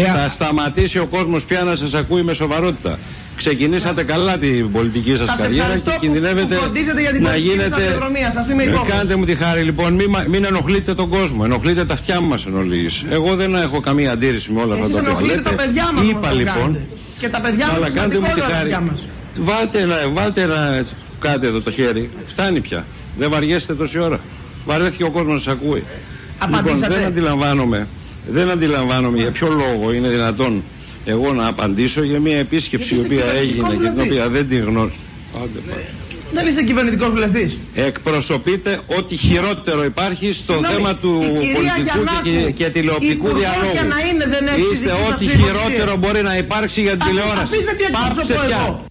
Ε, Θα σταματήσει ο κόσμος πια να σας ακούει με σοβαρότητα. Ξεκινήσατε καλά την πολιτική σας, Σας καριέρα ευχαριστώ και που- κινδυνεύετε που φροντίζετε για την να πολιτική γίνετε... σταδιοδρομία σας. Είμαι Ε, υπόμονος. Κάντε μου τη χάρη λοιπόν, μην, μα- μην ενοχλείτε τον κόσμο, ενοχλείτε τα αυτιά μας ενοχλείς. Εγώ δεν έχω καμία αντίρρηση με όλα αυτά Εσείς τα οποία ενοχλείτε λέτε. τα παιδιά μας. Είπα όμως, το λοιπόν, κάνετε. Και τα παιδιά μας αλλά είναι κάντε μου τη σημαντικότερα τα χάρη. παιδιά μας. Βάλτε ένα, βάλτε ένα, κάτε εδώ το χέρι. Φτάνει πια. Δεν βαριέστε τόση ώρα. Βαρέθηκε ο κόσμος να σας ακούει. Απαντήσατε. Λοιπόν, δεν αντιλαμβάνομαι, δεν αντιλαμβάνομαι για ποιο λόγο είναι δυνατόν εγώ να απαντήσω για μια επίσκεψη η Γιατί είστε οποία έγινε κυβερνητικός και την βουλευτής. οποία δεν την γνώρισα. Άντε πάλι. Δεν είστε κυβερνητικός βουλευτής. Εκπροσωπείτε ό,τι χειρότερο υπάρχει στο Συγγνώμη, θέμα του η κυρία πολιτικού Γιαννάκου, και, και, και τηλεοπτικού υπουργός διαλόγου. για να είναι, δεν έχει τη Είστε δική σας ό,τι ψηφοφορία. χειρότερο μπορεί να υπάρξει για την Α, τηλεόραση. αφήστε τι Πάψε εκπροσωπώ πια. εγώ.